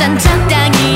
전 적당히